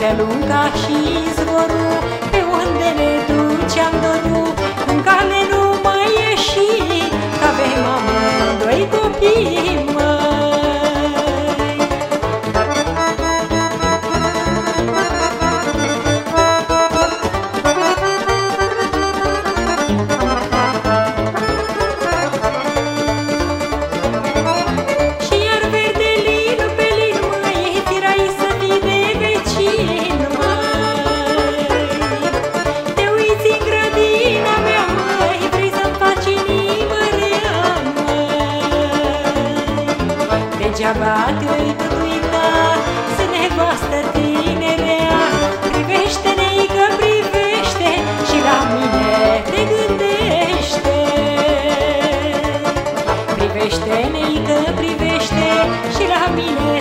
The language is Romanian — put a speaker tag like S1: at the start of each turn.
S1: qualquer nunca X. Degeaba te-ai tot uitat Să nevastă tinerea. Privește-ne că privește Și la mine te gândește. Privește-ne că privește Și la mine